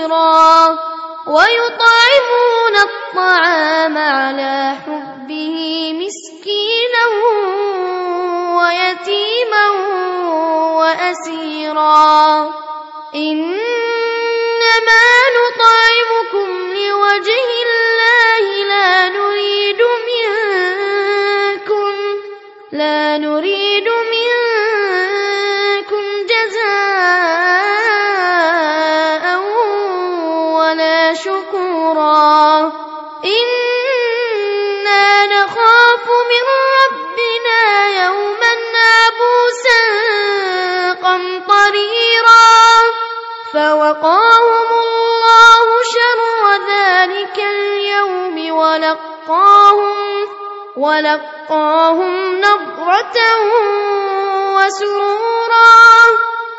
مستطيرا ويطعمون الطعام على حبه مسكينا ويتيما وأسيرا. إنما نطعمكم لوجه إنا نخاف من ربنا يوما عبوسا قمطريرا فوقاهم الله شر ذلك اليوم ولقاهم ولقاهم نضرة وسرورا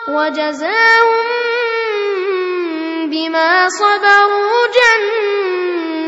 وجزاهم بما صبروا جنة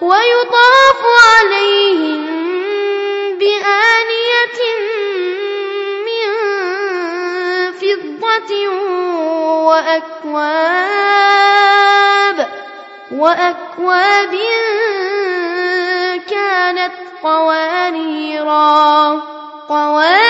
ويطاف عليهم بآنية من فضة وأكواب وأكواب كانت قوانيرا قوانير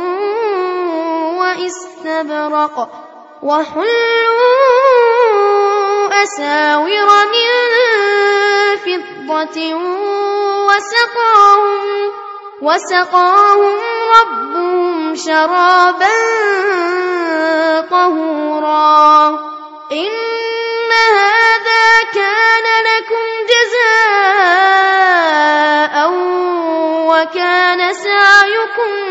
واستبرق وحلوا أساور من فضة وسقاهم وسقاهم ربهم شرابا طهورا. إن هذا كان لكم جزاء وكان سعيكم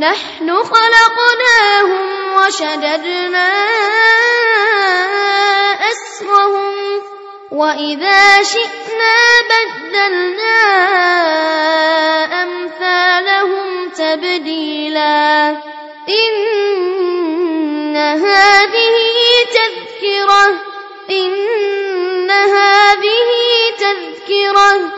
نحن خلقناهم وشددنا أسرهم وإذا شئنا بدلنا أمثالهم تبديلا إن هذه تذكرة إن هذه تذكرة